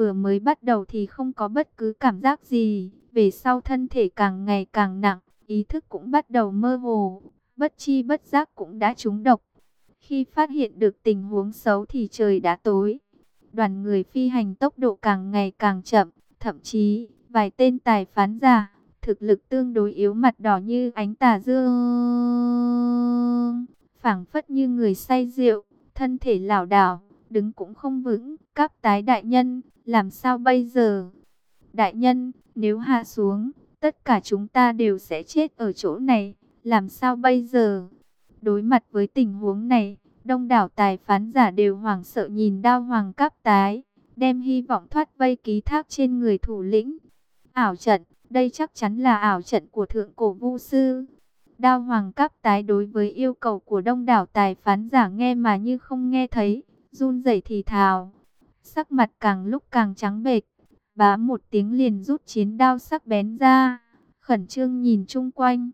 Vừa mới bắt đầu thì không có bất cứ cảm giác gì, về sau thân thể càng ngày càng nặng, ý thức cũng bắt đầu mơ hồ, bất chi bất giác cũng đã trúng độc. Khi phát hiện được tình huống xấu thì trời đã tối. Đoàn người phi hành tốc độ càng ngày càng chậm, thậm chí vài tên tài phán giả, thực lực tương đối yếu mặt đỏ như ánh tà dương. phảng phất như người say rượu, thân thể lảo đảo, đứng cũng không vững. các tái đại nhân, làm sao bây giờ? Đại nhân, nếu hạ xuống, tất cả chúng ta đều sẽ chết ở chỗ này. Làm sao bây giờ? Đối mặt với tình huống này, đông đảo tài phán giả đều hoảng sợ nhìn đao hoàng cáp tái, đem hy vọng thoát vây ký thác trên người thủ lĩnh. Ảo trận, đây chắc chắn là ảo trận của thượng cổ vu sư. Đao hoàng cáp tái đối với yêu cầu của đông đảo tài phán giả nghe mà như không nghe thấy, run rẩy thì thào. Sắc mặt càng lúc càng trắng bệch, bá một tiếng liền rút chiến đao sắc bén ra, khẩn trương nhìn chung quanh.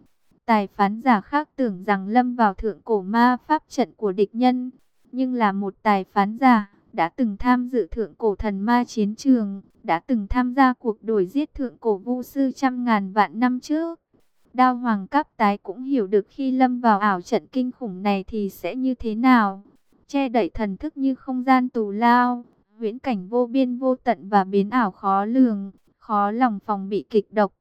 Tài phán giả khác tưởng rằng lâm vào thượng cổ ma pháp trận của địch nhân, nhưng là một tài phán giả, đã từng tham dự thượng cổ thần ma chiến trường, đã từng tham gia cuộc đổi giết thượng cổ vu sư trăm ngàn vạn năm trước. Đao Hoàng Cáp Tái cũng hiểu được khi lâm vào ảo trận kinh khủng này thì sẽ như thế nào. Che đậy thần thức như không gian tù lao, huyễn cảnh vô biên vô tận và biến ảo khó lường, khó lòng phòng bị kịch độc.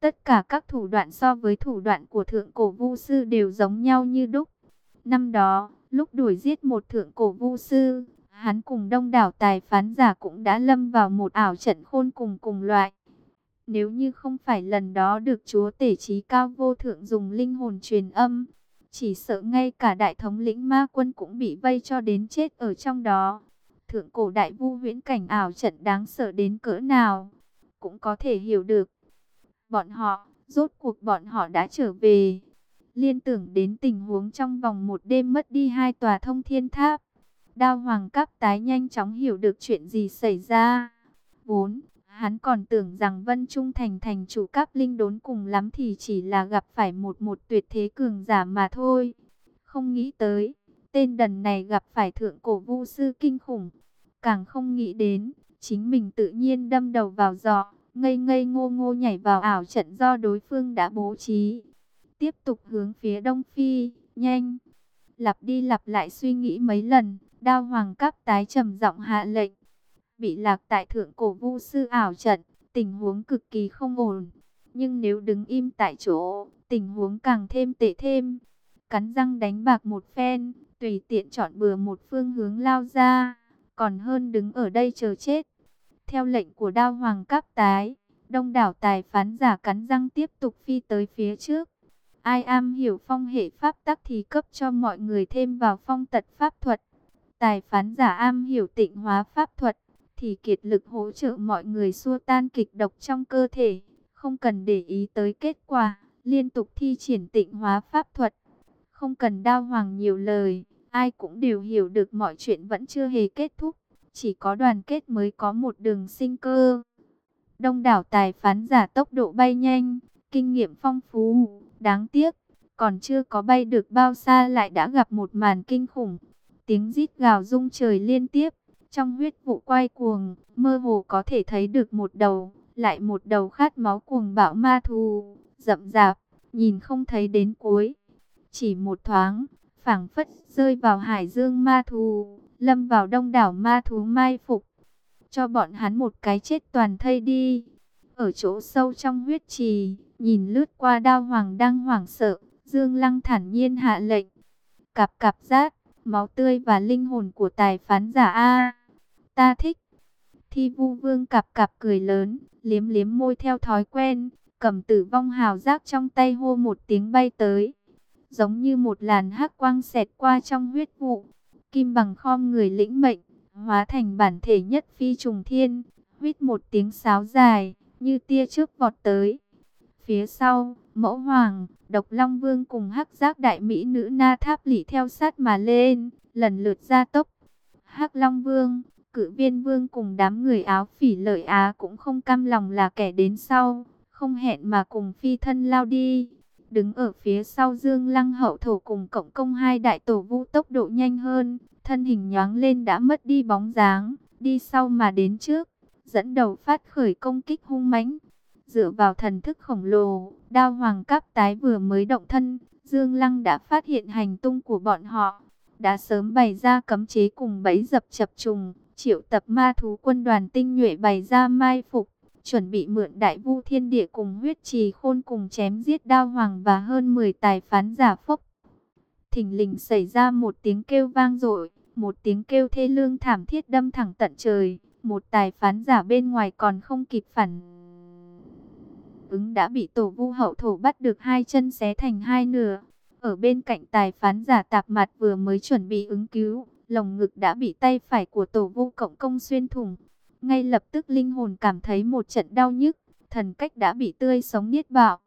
Tất cả các thủ đoạn so với thủ đoạn của thượng cổ vu sư đều giống nhau như đúc. Năm đó, lúc đuổi giết một thượng cổ vu sư, hắn cùng đông đảo tài phán giả cũng đã lâm vào một ảo trận khôn cùng cùng loại. Nếu như không phải lần đó được chúa tể trí cao vô thượng dùng linh hồn truyền âm, chỉ sợ ngay cả đại thống lĩnh ma quân cũng bị vây cho đến chết ở trong đó. Thượng cổ đại vu huyễn cảnh ảo trận đáng sợ đến cỡ nào, cũng có thể hiểu được. Bọn họ, rốt cuộc bọn họ đã trở về. Liên tưởng đến tình huống trong vòng một đêm mất đi hai tòa thông thiên tháp. Đao hoàng cấp tái nhanh chóng hiểu được chuyện gì xảy ra. 4. Hắn còn tưởng rằng Vân Trung Thành thành chủ cấp linh đốn cùng lắm thì chỉ là gặp phải một một tuyệt thế cường giả mà thôi. Không nghĩ tới, tên đần này gặp phải thượng cổ vu sư kinh khủng. Càng không nghĩ đến, chính mình tự nhiên đâm đầu vào giọ, ngây ngây ngô ngô nhảy vào ảo trận do đối phương đã bố trí. Tiếp tục hướng phía đông phi, nhanh. Lặp đi lặp lại suy nghĩ mấy lần, đao hoàng cắp tái trầm giọng hạ lệnh bị lạc tại thượng cổ vu sư ảo trận, tình huống cực kỳ không ổn. Nhưng nếu đứng im tại chỗ, tình huống càng thêm tệ thêm. Cắn răng đánh bạc một phen, tùy tiện chọn bừa một phương hướng lao ra, còn hơn đứng ở đây chờ chết. Theo lệnh của đao hoàng Cáp tái, đông đảo tài phán giả cắn răng tiếp tục phi tới phía trước. Ai am hiểu phong hệ pháp tắc thì cấp cho mọi người thêm vào phong tật pháp thuật. Tài phán giả am hiểu tịnh hóa pháp thuật, thì kiệt lực hỗ trợ mọi người xua tan kịch độc trong cơ thể, không cần để ý tới kết quả, liên tục thi triển tịnh hóa pháp thuật. Không cần đao hoàng nhiều lời, ai cũng đều hiểu được mọi chuyện vẫn chưa hề kết thúc, chỉ có đoàn kết mới có một đường sinh cơ. Đông đảo tài phán giả tốc độ bay nhanh, kinh nghiệm phong phú, đáng tiếc, còn chưa có bay được bao xa lại đã gặp một màn kinh khủng. Tiếng rít gào rung trời liên tiếp, trong huyết vụ quay cuồng, mơ hồ có thể thấy được một đầu, lại một đầu khát máu cuồng bạo ma thù, rậm rạp, nhìn không thấy đến cuối. Chỉ một thoáng, phảng phất rơi vào hải dương ma thú lâm vào đông đảo ma thú mai phục. Cho bọn hắn một cái chết toàn thây đi. Ở chỗ sâu trong huyết trì, nhìn lướt qua đao hoàng đang hoảng sợ, Dương Lăng thản nhiên hạ lệnh. Cặp cặp rát, máu tươi và linh hồn của tài phán giả A. Ta thích. Thi vu vương cặp cặp cười lớn, liếm liếm môi theo thói quen, cầm tử vong hào giác trong tay hô một tiếng bay tới. Giống như một làn hắc quang xẹt qua trong huyết vụ. Kim bằng khom người lĩnh mệnh, hóa thành bản thể nhất phi trùng thiên, huyết một tiếng sáo dài, như tia trước vọt tới. Phía sau, mẫu hoàng, độc long vương cùng hắc giác đại mỹ nữ na tháp lỷ theo sát mà lên, lần lượt ra tốc. hắc long vương, cự viên vương cùng đám người áo phỉ lợi Á cũng không cam lòng là kẻ đến sau, không hẹn mà cùng phi thân lao đi. Đứng ở phía sau Dương Lăng hậu thổ cùng cộng công hai đại tổ vũ tốc độ nhanh hơn, thân hình nhoáng lên đã mất đi bóng dáng, đi sau mà đến trước. dẫn đầu phát khởi công kích hung mãnh. Dựa vào thần thức khổng lồ, đao hoàng cáp tái vừa mới động thân, Dương Lăng đã phát hiện hành tung của bọn họ. Đã sớm bày ra cấm chế cùng bẫy dập chập trùng, triệu tập ma thú quân đoàn tinh nhuệ bày ra mai phục, chuẩn bị mượn đại vu thiên địa cùng huyết trì khôn cùng chém giết đao hoàng và hơn 10 tài phán giả phốc. Thình lình xảy ra một tiếng kêu vang dội, một tiếng kêu thê lương thảm thiết đâm thẳng tận trời, một tài phán giả bên ngoài còn không kịp phản ứng đã bị tổ vu hậu thổ bắt được hai chân xé thành hai nửa. Ở bên cạnh tài phán giả tạp mặt vừa mới chuẩn bị ứng cứu, lồng ngực đã bị tay phải của tổ vu cộng công xuyên thủng. Ngay lập tức linh hồn cảm thấy một trận đau nhức, thần cách đã bị tươi sống niết bạo.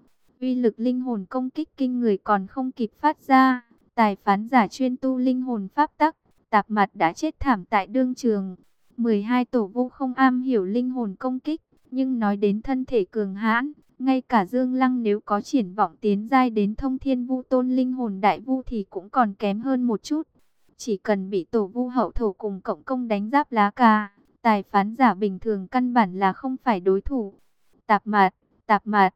Uy lực linh hồn công kích kinh người còn không kịp phát ra. Tài phán giả chuyên tu linh hồn pháp tắc, tạp mặt đã chết thảm tại đương trường. 12 tổ vu không am hiểu linh hồn công kích, nhưng nói đến thân thể cường hãn, ngay cả Dương Lăng nếu có triển vọng tiến giai đến thông thiên vu tôn linh hồn đại vu thì cũng còn kém hơn một chút. Chỉ cần bị tổ vu hậu thổ cùng cộng công đánh giáp lá cà, tài phán giả bình thường căn bản là không phải đối thủ. Tạp mạt, tạp mạt.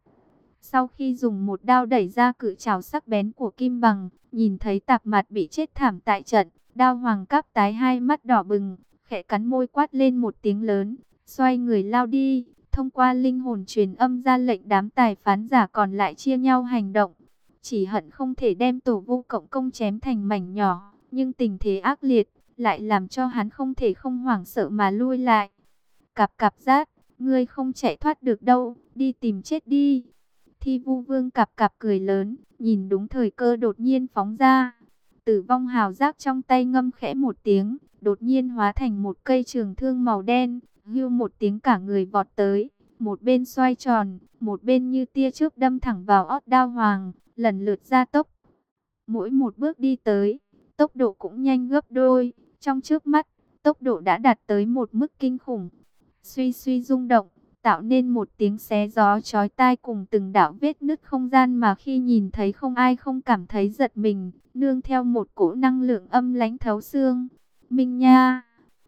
Sau khi dùng một đao đẩy ra cự trào sắc bén của kim bằng, nhìn thấy tạp mạt bị chết thảm tại trận, đao hoàng cáp tái hai mắt đỏ bừng, khẽ cắn môi quát lên một tiếng lớn, xoay người lao đi, thông qua linh hồn truyền âm ra lệnh đám tài phán giả còn lại chia nhau hành động. Chỉ hận không thể đem tổ vu cộng công chém thành mảnh nhỏ, nhưng tình thế ác liệt, lại làm cho hắn không thể không hoảng sợ mà lui lại. Cặp cặp giác, ngươi không chạy thoát được đâu, đi tìm chết đi. Thi vu vương cặp cặp cười lớn, nhìn đúng thời cơ đột nhiên phóng ra. Tử vong hào giác trong tay ngâm khẽ một tiếng, đột nhiên hóa thành một cây trường thương màu đen, hưu một tiếng cả người vọt tới, một bên xoay tròn, một bên như tia chớp đâm thẳng vào ót đao hoàng, lần lượt ra tốc. Mỗi một bước đi tới, tốc độ cũng nhanh gấp đôi, trong trước mắt, tốc độ đã đạt tới một mức kinh khủng. Suy suy rung động, tạo nên một tiếng xé gió chói tai cùng từng đảo vết nứt không gian mà khi nhìn thấy không ai không cảm thấy giật mình, nương theo một cỗ năng lượng âm lãnh thấu xương. Minh Nha,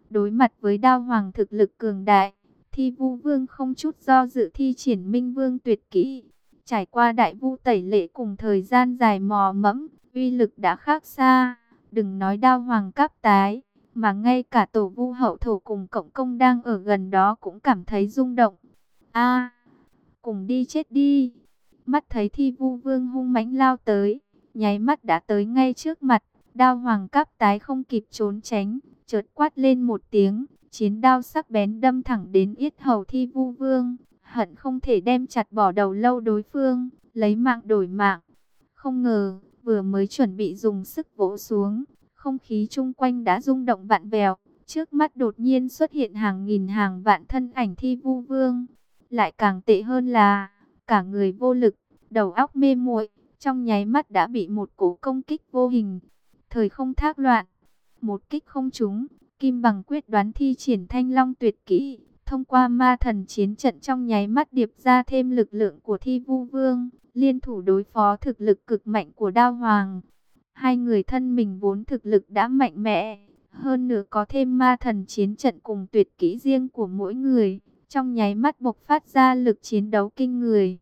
đối mặt với đao hoàng thực lực cường đại, thi vu vương không chút do dự thi triển minh vương tuyệt kỹ. Trải qua đại vu tẩy lệ cùng thời gian dài mò mẫm, uy lực đã khác xa, đừng nói đao hoàng cáp tái mà ngay cả tổ vu hậu thổ cùng cộng công đang ở gần đó cũng cảm thấy rung động. A, cùng đi chết đi. Mắt thấy thi vu vương hung mãnh lao tới, nháy mắt đã tới ngay trước mặt, đao hoàng cáp tái không kịp trốn tránh, chợt quát lên một tiếng, chiến đao sắc bén đâm thẳng đến yết hầu thi vu vương, hận không thể đem chặt bỏ đầu lâu đối phương, lấy mạng đổi mạng. Không ngờ, vừa mới chuẩn bị dùng sức vỗ xuống, không khí chung quanh đã rung động vạn vẹo, trước mắt đột nhiên xuất hiện hàng nghìn hàng vạn thân ảnh thi vu vương. Lại càng tệ hơn là, cả người vô lực, đầu óc mê muội, trong nháy mắt đã bị một cổ công kích vô hình. Thời không thác loạn, một kích không trúng, Kim bằng quyết đoán thi triển thanh long tuyệt kỹ, thông qua ma thần chiến trận trong nháy mắt điệp ra thêm lực lượng của thi vu vương, liên thủ đối phó thực lực cực mạnh của đao hoàng. Hai người thân mình vốn thực lực đã mạnh mẽ, hơn nữa có thêm ma thần chiến trận cùng tuyệt kỹ riêng của mỗi người, trong nháy mắt bộc phát ra lực chiến đấu kinh người.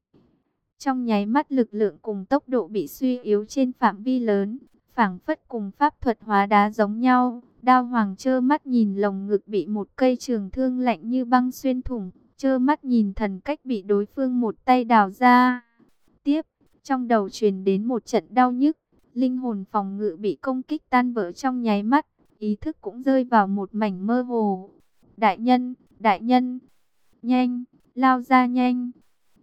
Trong nháy mắt lực lượng cùng tốc độ bị suy yếu trên phạm vi lớn, phảng phất cùng pháp thuật hóa đá giống nhau. Đao hoàng trơ mắt nhìn lồng ngực bị một cây trường thương lạnh như băng xuyên thủng, trơ mắt nhìn thần cách bị đối phương một tay đào ra. Tiếp, trong đầu truyền đến một trận đau nhức, linh hồn phòng ngự bị công kích tan vỡ trong nháy mắt, ý thức cũng rơi vào một mảnh mơ hồ. Đại nhân, đại nhân, nhanh, lao ra nhanh.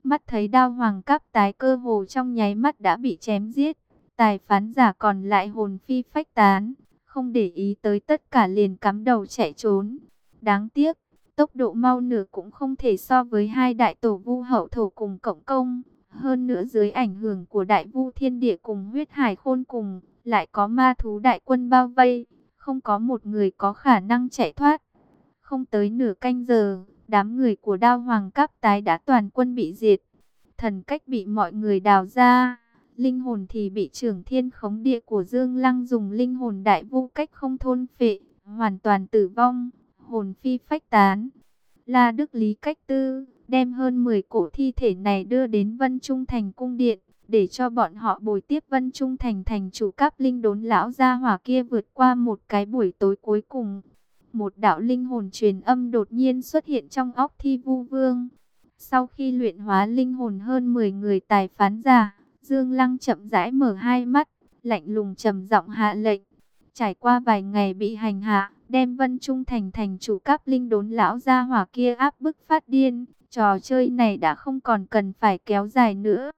Mắt thấy đao hoàng cáp tái cơ hồ trong nháy mắt đã bị chém giết. Tài phán giả còn lại hồn phi phách tán, không để ý tới tất cả liền cắm đầu chạy trốn. Đáng tiếc, tốc độ mau nửa cũng không thể so với hai đại tổ vu hậu thổ cùng cộng công. Hơn nữa dưới ảnh hưởng của đại vu thiên địa cùng huyết hải khôn cùng, lại có ma thú đại quân bao vây, không có một người có khả năng chạy thoát. Không tới nửa canh giờ, đám người của đao hoàng cáp tái đã toàn quân bị diệt. Thần cách bị mọi người đào ra, linh hồn thì bị trưởng thiên khống địa của Dương Lăng dùng linh hồn đại vu cách không thôn phệ, hoàn toàn tử vong, hồn phi phách tán. La Đức Lý cách tư, đem hơn 10 cổ thi thể này đưa đến Vân Trung Thành cung điện, để cho bọn họ bồi tiếp Vân Trung Thành thành chủ cáp linh đốn lão gia hỏa kia vượt qua một cái buổi tối cuối cùng. Một đạo linh hồn truyền âm đột nhiên xuất hiện trong óc thi vu vương. Sau khi luyện hóa linh hồn hơn 10 người tài phán giả, Dương Lăng chậm rãi mở hai mắt, lạnh lùng trầm giọng hạ lệnh. Trải qua vài ngày bị hành hạ, đem Vân Trung Thành thành chủ cáp linh đốn lão gia hỏa kia áp bức phát điên. Trò chơi này đã không còn cần phải kéo dài nữa.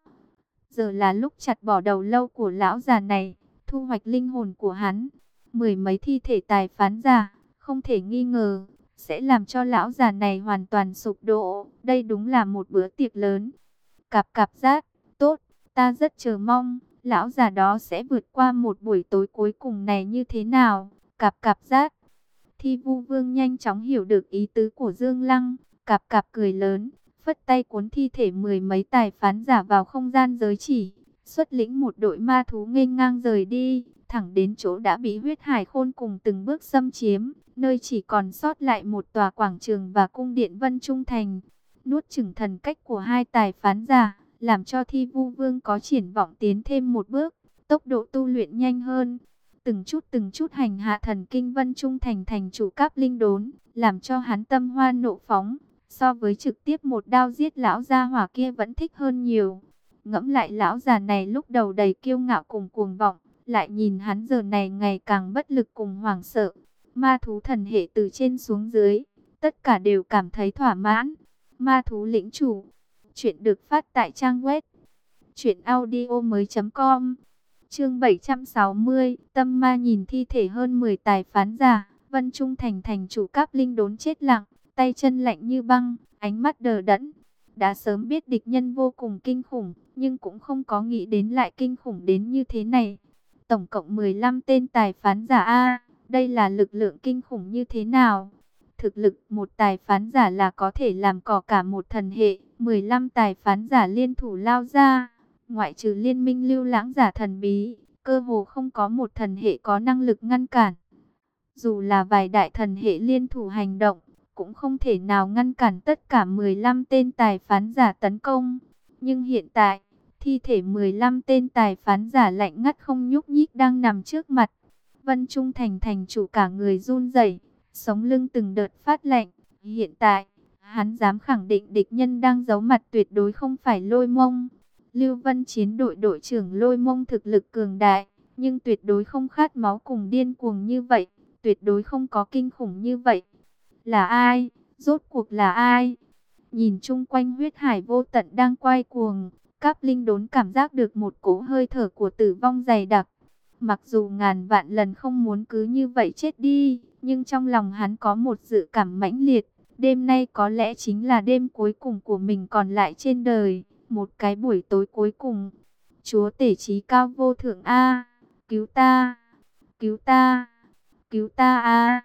Giờ là lúc chặt bỏ đầu lâu của lão già này, thu hoạch linh hồn của hắn. Mười mấy thi thể tài phán giả, không thể nghi ngờ, sẽ làm cho lão già này hoàn toàn sụp đổ. Đây đúng là một bữa tiệc lớn. Cặp cặp giác, tốt, ta rất chờ mong, lão già đó sẽ vượt qua một buổi tối cuối cùng này như thế nào. Cặp cặp giác, thi vu vương nhanh chóng hiểu được ý tứ của Dương Lăng, cặp cặp cười lớn, phất tay cuốn thi thể mười mấy tài phán giả vào không gian giới chỉ, xuất lĩnh một đội ma thú nghênh ngang rời đi, thẳng đến chỗ đã bị huyết hải khôn cùng từng bước xâm chiếm, nơi chỉ còn sót lại một tòa quảng trường và cung điện Vân Trung Thành. Nuốt chừng thần cách của hai tài phán giả, làm cho thi vu vương có triển vọng tiến thêm một bước, tốc độ tu luyện nhanh hơn. Từng chút từng chút hành hạ thần kinh Vân Trung Thành thành chủ cáp linh đốn, làm cho hắn tâm hoa nộ phóng, so với trực tiếp một đao giết lão gia hỏa kia vẫn thích hơn nhiều. Ngẫm lại lão già này lúc đầu đầy kiêu ngạo cùng cuồng vọng, lại nhìn hắn giờ này ngày càng bất lực cùng hoảng sợ. Ma thú thần hệ từ trên xuống dưới, tất cả đều cảm thấy thỏa mãn. Ma thú lĩnh chủ, chuyện được phát tại trang web truyệnaudiomoi.com. Chương 760, Tâm Ma nhìn thi thể hơn 10 tài phán giả, Vân Trung Thành thành chủ cáp linh đốn chết lặng tay chân lạnh như băng, ánh mắt đờ đẫn. Đã sớm biết địch nhân vô cùng kinh khủng, nhưng cũng không có nghĩ đến lại kinh khủng đến như thế này. Tổng cộng 15 tên tài phán giả A, đây là lực lượng kinh khủng như thế nào? Thực lực một tài phán giả là có thể làm cỏ cả một thần hệ, 15 tài phán giả liên thủ lao ra, ngoại trừ liên minh lưu lãng giả thần bí, cơ hồ không có một thần hệ có năng lực ngăn cản. Dù là vài đại thần hệ liên thủ hành động, cũng không thể nào ngăn cản tất cả 15 tên tài phán giả tấn công. Nhưng hiện tại, thi thể 15 tên tài phán giả lạnh ngắt không nhúc nhích đang nằm trước mặt. Vân Trung Thành thành chủ cả người run rẩy, sống lưng từng đợt phát lạnh. Hiện tại, hắn dám khẳng định địch nhân đang giấu mặt tuyệt đối không phải lôi mông. Lưu Vân chiến đội đội trưởng lôi mông thực lực cường đại, nhưng tuyệt đối không khát máu cùng điên cuồng như vậy, tuyệt đối không có kinh khủng như vậy. Là ai? Rốt cuộc là ai? Nhìn chung quanh huyết hải vô tận đang quay cuồng, Cáp Linh đốn cảm giác được một cỗ hơi thở của tử vong dày đặc. Mặc dù ngàn vạn lần không muốn cứ như vậy chết đi, nhưng trong lòng hắn có một dự cảm mãnh liệt. Đêm nay có lẽ chính là đêm cuối cùng của mình còn lại trên đời, một cái buổi tối cuối cùng. Chúa tể trí cao vô thượng A, cứu ta, cứu ta, cứu ta A.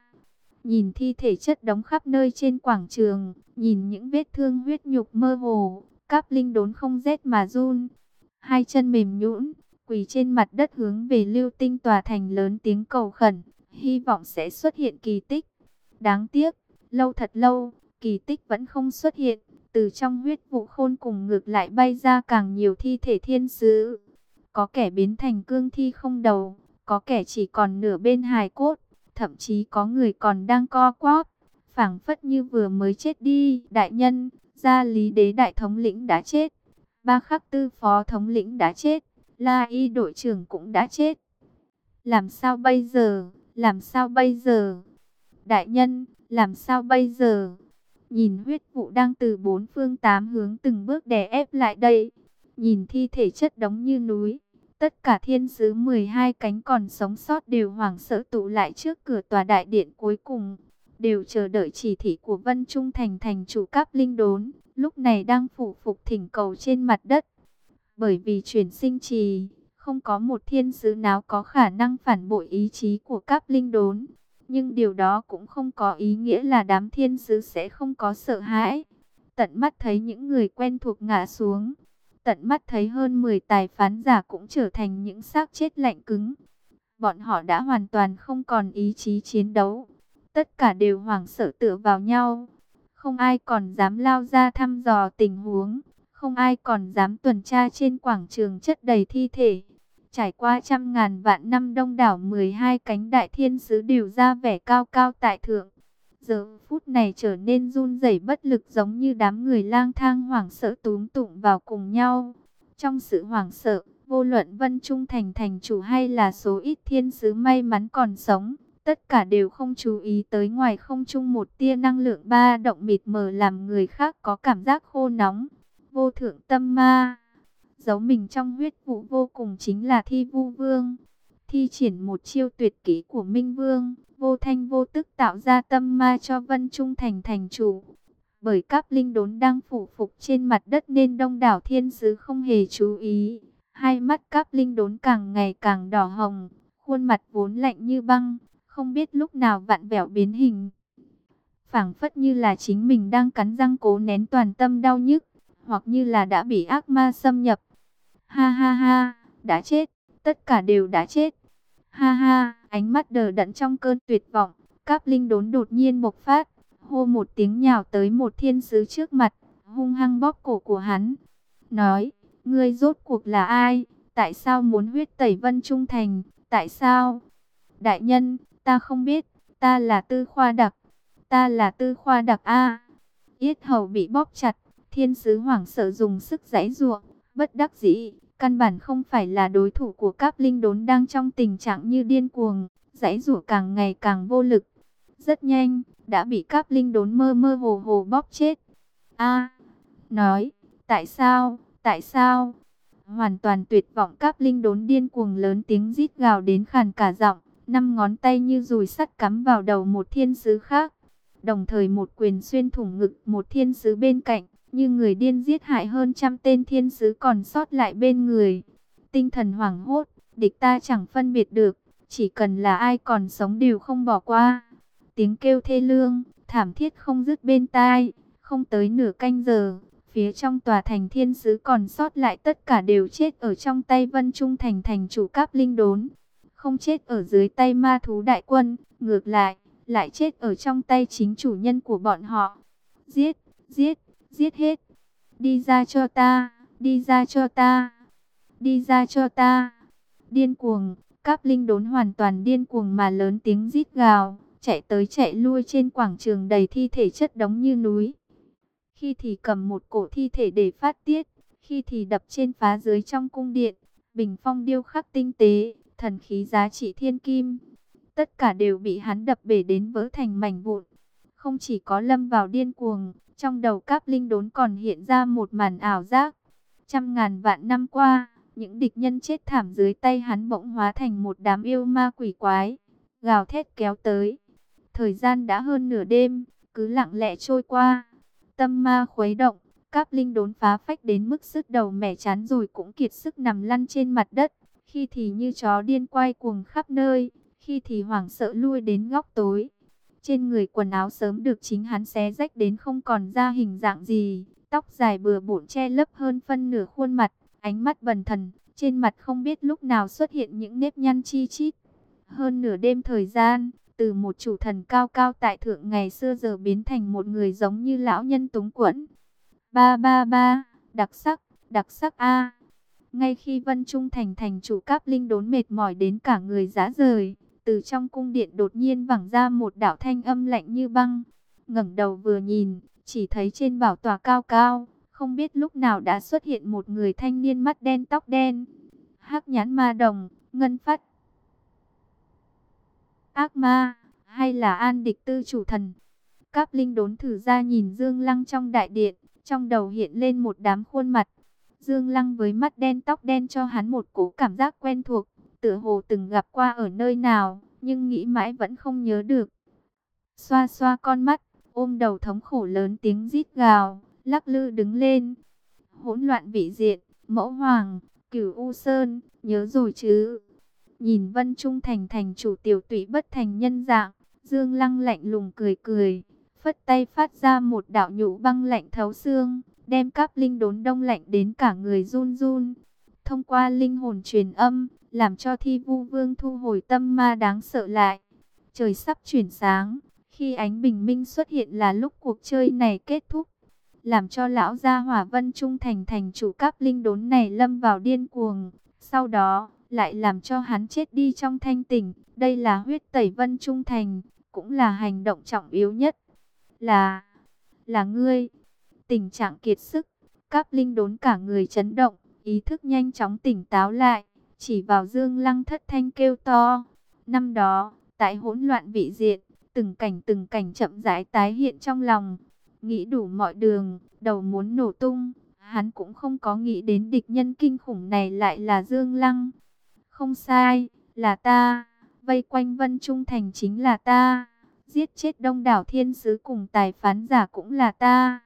Nhìn thi thể chất đóng khắp nơi trên quảng trường, nhìn những vết thương huyết nhục mơ hồ, cáp linh đốn không rét mà run. Hai chân mềm nhũn, quỳ trên mặt đất hướng về lưu tinh tòa thành lớn tiếng cầu khẩn, hy vọng sẽ xuất hiện kỳ tích. Đáng tiếc, lâu thật lâu, kỳ tích vẫn không xuất hiện, từ trong huyết vụ khôn cùng ngược lại bay ra càng nhiều thi thể thiên sứ. Có kẻ biến thành cương thi không đầu, có kẻ chỉ còn nửa bên hài cốt, thậm chí có người còn đang co quắp, phảng phất như vừa mới chết đi. Đại nhân, gia lý đế đại thống lĩnh đã chết, ba khắc tư phó thống lĩnh đã chết, la y đội trưởng cũng đã chết. Làm sao bây giờ, làm sao bây giờ? Đại nhân, làm sao bây giờ? Nhìn huyết vụ đang từ bốn phương tám hướng từng bước đè ép lại đây. Nhìn thi thể chất đóng như núi. Tất cả thiên sứ 12 cánh còn sống sót đều hoảng sợ tụ lại trước cửa tòa đại điện cuối cùng. Đều chờ đợi chỉ thị của Vân Trung Thành thành chủ cáp linh đốn. Lúc này đang phủ phục thỉnh cầu trên mặt đất. Bởi vì chuyển sinh trì, không có một thiên sứ nào có khả năng phản bội ý chí của cáp linh đốn. Nhưng điều đó cũng không có ý nghĩa là đám thiên sứ sẽ không có sợ hãi. Tận mắt thấy những người quen thuộc ngã xuống, tận mắt thấy hơn 10 tài phán giả cũng trở thành những xác chết lạnh cứng. Bọn họ đã hoàn toàn không còn ý chí chiến đấu. Tất cả đều hoảng sợ tựa vào nhau. không ai còn dám lao ra thăm dò tình huống, không ai còn dám tuần tra trên quảng trường chất đầy thi thể. Trải qua trăm ngàn vạn năm đông đảo 12 cánh đại thiên sứ đều ra vẻ cao cao tại thượng. Giờ phút này trở nên run rẩy bất lực giống như đám người lang thang hoảng sợ túm tụng vào cùng nhau. Trong sự hoảng sợ, vô luận Vân Trung Thành thành chủ hay là số ít thiên sứ may mắn còn sống, tất cả đều không chú ý tới ngoài không trung một tia năng lượng ba động mịt mờ làm người khác có cảm giác khô nóng. Vô thượng tâm ma, giấu mình trong huyết vụ vô cùng chính là thi vu vương. Thi triển một chiêu tuyệt kỹ của Minh Vương, vô thanh vô tức tạo ra tâm ma cho Vân Trung Thành thành chủ. Bởi các linh đốn đang phủ phục trên mặt đất nên đông đảo thiên sứ không hề chú ý. Hai mắt các linh đốn càng ngày càng đỏ hồng, khuôn mặt vốn lạnh như băng, không biết lúc nào vặn vẹo biến hình. phảng phất như là chính mình đang cắn răng cố nén toàn tâm đau nhức, hoặc như là đã bị ác ma xâm nhập. Ha ha ha, đã chết, tất cả đều đã chết. Ha ha, ánh mắt đờ đẫn trong cơn tuyệt vọng, Cáp Linh đốn đột nhiên bộc phát, hô một tiếng nhào tới một thiên sứ trước mặt, hung hăng bóp cổ của hắn. Nói, ngươi rốt cuộc là ai? Tại sao muốn huyết tẩy Vân Trung Thành? Tại sao? Đại nhân, ta không biết, ta là tư khoa đặc, ta là tư khoa đặc A. Yết hầu bị bóp chặt, thiên sứ hoảng sợ dùng sức giãy ruộng, bất đắc dĩ, căn bản không phải là đối thủ của các linh đốn đang trong tình trạng như điên cuồng, dãy rủa càng ngày càng vô lực. Rất nhanh, đã bị các linh đốn mơ mơ hồ hồ bóp chết. A, nói, tại sao, tại sao? Hoàn toàn tuyệt vọng các linh đốn điên cuồng lớn tiếng rít gào đến khàn cả giọng, năm ngón tay như dùi sắt cắm vào đầu một thiên sứ khác. Đồng thời một quyền xuyên thủng ngực một thiên sứ bên cạnh, như người điên giết hại hơn trăm tên thiên sứ còn sót lại bên người. Tinh thần hoảng hốt, địch ta chẳng phân biệt được, chỉ cần là ai còn sống đều không bỏ qua. Tiếng kêu thê lương, thảm thiết không dứt bên tai, không tới nửa canh giờ. Phía trong tòa thành thiên sứ còn sót lại tất cả đều chết ở trong tay Vân Trung Thành thành chủ cáp linh đốn. Không chết ở dưới tay ma thú đại quân, ngược lại, lại chết ở trong tay chính chủ nhân của bọn họ. Giết, giết, giết hết. Đi ra cho ta, đi ra cho ta, đi ra cho ta. Điên cuồng, cáp linh đốn hoàn toàn điên cuồng mà lớn tiếng rít gào, chạy tới chạy lui trên quảng trường đầy thi thể chất đóng như núi. Khi thì cầm một cổ thi thể để phát tiết, khi thì đập trên phá dưới trong cung điện, bình phong điêu khắc tinh tế, thần khí giá trị thiên kim. Tất cả đều bị hắn đập bể đến vỡ thành mảnh vụn. Không chỉ có lâm vào điên cuồng, trong đầu các linh đốn còn hiện ra một màn ảo giác. Trăm ngàn vạn năm qua, những địch nhân chết thảm dưới tay hắn bỗng hóa thành một đám yêu ma quỷ quái. Gào thét kéo tới. Thời gian đã hơn nửa đêm, cứ lặng lẽ trôi qua. Tâm ma khuấy động, các linh đốn phá phách đến mức sức đầu mẻ chán rồi cũng kiệt sức nằm lăn trên mặt đất. Khi thì như chó điên quay cuồng khắp nơi, khi thì hoảng sợ lui đến góc tối. Trên người quần áo sớm được chính hắn xé rách đến không còn ra hình dạng gì. Tóc dài bừa bộn che lấp hơn phân nửa khuôn mặt, ánh mắt bần thần. Trên mặt không biết lúc nào xuất hiện những nếp nhăn chi chít. Hơn nửa đêm thời gian, từ một chủ thần cao cao tại thượng ngày xưa giờ biến thành một người giống như lão nhân túng quẫn. Ba ba ba, đặc sắc, đặc sắc a. Ngay khi Vân Trung Thành thành chủ cáp linh đốn mệt mỏi đến cả người giá rời, từ trong cung điện đột nhiên vẳng ra một đạo thanh âm lạnh như băng. ngẩng đầu vừa nhìn, chỉ thấy trên bảo tòa cao cao, không biết lúc nào đã xuất hiện một người thanh niên mắt đen tóc đen. hắc nhãn ma đồng, ngân phát. Ác ma, hay là an địch tư chủ thần. Cáp linh đốn thử ra nhìn Dương Lăng trong đại điện, trong đầu hiện lên một đám khuôn mặt. Dương Lăng với mắt đen tóc đen cho hắn một cố cảm giác quen thuộc tựa hồ từng gặp qua ở nơi nào, nhưng nghĩ mãi vẫn không nhớ được. Xoa xoa con mắt, ôm đầu thống khổ lớn tiếng rít gào, lắc lư đứng lên. Hỗn loạn vị diện, mẫu hoàng, cửu U Sơn, nhớ rồi chứ. Nhìn Vân Trung Thành thành chủ tiểu tụy bất thành nhân dạng, Dương Lăng lạnh lùng cười cười, phất tay phát ra một đạo nhũ băng lạnh thấu xương, đem cáp linh đốn đông lạnh đến cả người run run. Thông qua linh hồn truyền âm, làm cho thi vu vương thu hồi tâm ma đáng sợ lại. Trời sắp chuyển sáng, Khi ánh bình minh xuất hiện là lúc cuộc chơi này kết thúc. Làm cho lão gia hỏa vân trung thành thành chủ cáp linh đốn này lâm vào điên cuồng. Sau đó, lại làm cho hắn chết đi trong thanh tỉnh. Đây là huyết tẩy vân trung thành, cũng là hành động trọng yếu nhất. Là, là ngươi. Tình trạng kiệt sức, cáp linh đốn cả người chấn động, ý thức nhanh chóng tỉnh táo lại. Chỉ vào dương lăng thất thanh kêu to. Năm đó, tại hỗn loạn vị diện, từng cảnh từng cảnh chậm rãi tái hiện trong lòng. Nghĩ đủ mọi đường, đầu muốn nổ tung, hắn cũng không có nghĩ đến địch nhân kinh khủng này lại là Dương Lăng. Không sai, là ta, vây quanh Vân Trung Thành chính là ta, giết chết đông đảo thiên sứ cùng tài phán giả cũng là ta.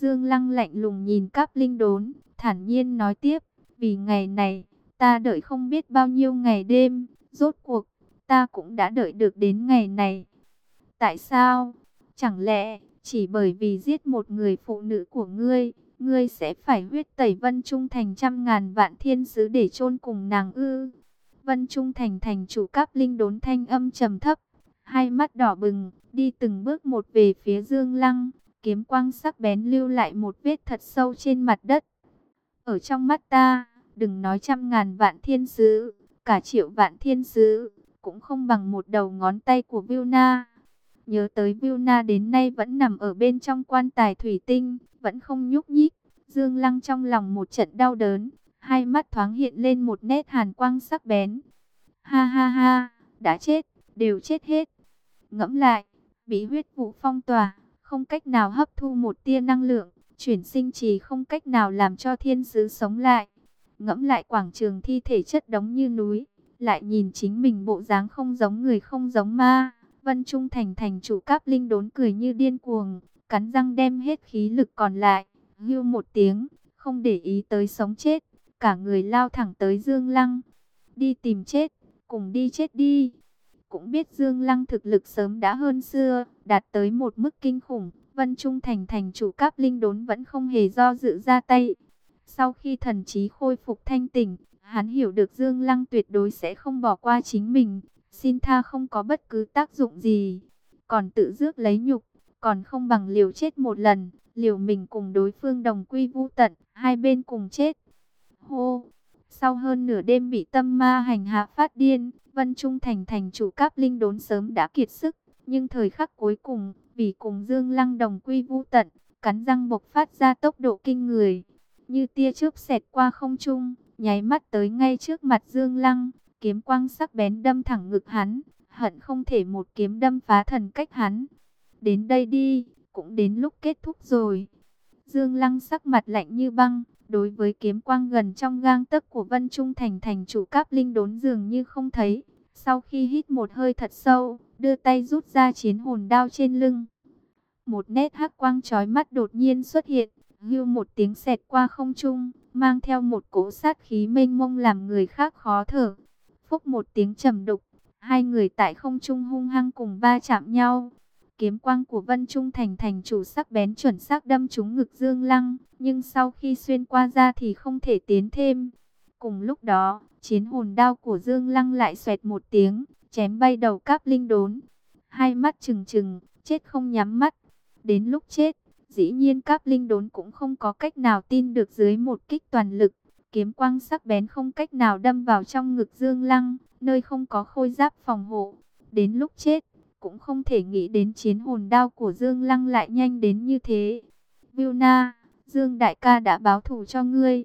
Dương Lăng lạnh lùng nhìn cáp linh đốn, thản nhiên nói tiếp, vì ngày này, ta đợi không biết bao nhiêu ngày đêm, rốt cuộc, ta cũng đã đợi được đến ngày này. Tại sao? Chẳng lẽ chỉ bởi vì giết một người phụ nữ của ngươi, ngươi sẽ phải huyết tẩy Vân Trung Thành trăm ngàn vạn thiên sứ để chôn cùng nàng ư? Vân Trung Thành thành chủ cáp linh đốn thanh âm trầm thấp, hai mắt đỏ bừng, đi từng bước một về phía Dương Lăng, kiếm quang sắc bén lưu lại một vết thật sâu trên mặt đất. Ở trong mắt ta, đừng nói trăm ngàn vạn thiên sứ, cả triệu vạn thiên sứ, cũng không bằng một đầu ngón tay của Vilna. Nhớ tới Vilna đến nay vẫn nằm ở bên trong quan tài thủy tinh, vẫn không nhúc nhích. Dương Lăng trong lòng một trận đau đớn, hai mắt thoáng hiện lên một nét hàn quang sắc bén. Ha ha ha, đã chết, đều chết hết. Ngẫm lại, bị huyết vụ phong tỏa, không cách nào hấp thu một tia năng lượng, chuyển sinh trì không cách nào làm cho thiên sứ sống lại. Ngẫm lại quảng trường thi thể chất đóng như núi, lại nhìn chính mình bộ dáng không giống người không giống ma. Vân Trung Thành thành chủ cáp linh đốn cười như điên cuồng, cắn răng đem hết khí lực còn lại, hưu một tiếng, không để ý tới sống chết, cả người lao thẳng tới Dương Lăng. Đi tìm chết, cùng đi chết đi. Cũng biết Dương Lăng thực lực sớm đã hơn xưa, đạt tới một mức kinh khủng, Vân Trung Thành thành chủ cáp linh đốn vẫn không hề do dự ra tay. Sau khi thần trí khôi phục thanh tỉnh, hắn hiểu được Dương Lăng tuyệt đối sẽ không bỏ qua chính mình, xin tha không có bất cứ tác dụng gì, còn tự rước lấy nhục, còn không bằng liều chết một lần, liều mình cùng đối phương đồng quy vu tận, hai bên cùng chết. Hô! Sau hơn nửa đêm bị tâm ma hành hạ phát điên, Vân Trung Thành thành chủ cáp linh đốn sớm đã kiệt sức, nhưng thời khắc cuối cùng, vì cùng Dương Lăng đồng quy vu tận, cắn răng bộc phát ra tốc độ kinh người, như tia chớp xẹt qua không trung, nháy mắt tới ngay trước mặt Dương Lăng, kiếm quang sắc bén đâm thẳng ngực hắn, hận không thể một kiếm đâm phá thần cách hắn. Đến đây đi, cũng đến lúc kết thúc rồi. Dương Lăng sắc mặt lạnh như băng, đối với kiếm quang gần trong gang tấc của Vân Trung Thành thành chủ cáp linh đốn dường như không thấy. Sau khi hít một hơi thật sâu, đưa tay rút ra chiến hồn đao trên lưng. Một nét hắc quang chói mắt đột nhiên xuất hiện, hưu một tiếng xẹt qua không trung, mang theo một cỗ sát khí mênh mông làm người khác khó thở. Phúc một tiếng trầm đục, hai người tại không trung hung hăng cùng va chạm nhau. Kiếm quang của Vân Trung Thành thành chủ sắc bén chuẩn xác đâm trúng ngực Dương Lăng, nhưng sau khi xuyên qua ra thì không thể tiến thêm. Cùng lúc đó, chiến hồn đao của Dương Lăng lại xoẹt một tiếng, chém bay đầu cáp linh đốn. Hai mắt trừng trừng, chết không nhắm mắt. Đến lúc chết, dĩ nhiên cáp linh đốn cũng không có cách nào tin được dưới một kích toàn lực. Kiếm quang sắc bén không cách nào đâm vào trong ngực Dương Lăng, nơi không có khôi giáp phòng hộ. Đến lúc chết, cũng không thể nghĩ đến chiến hồn đao của Dương Lăng lại nhanh đến như thế. Vilna, Dương Đại ca đã báo thù cho ngươi.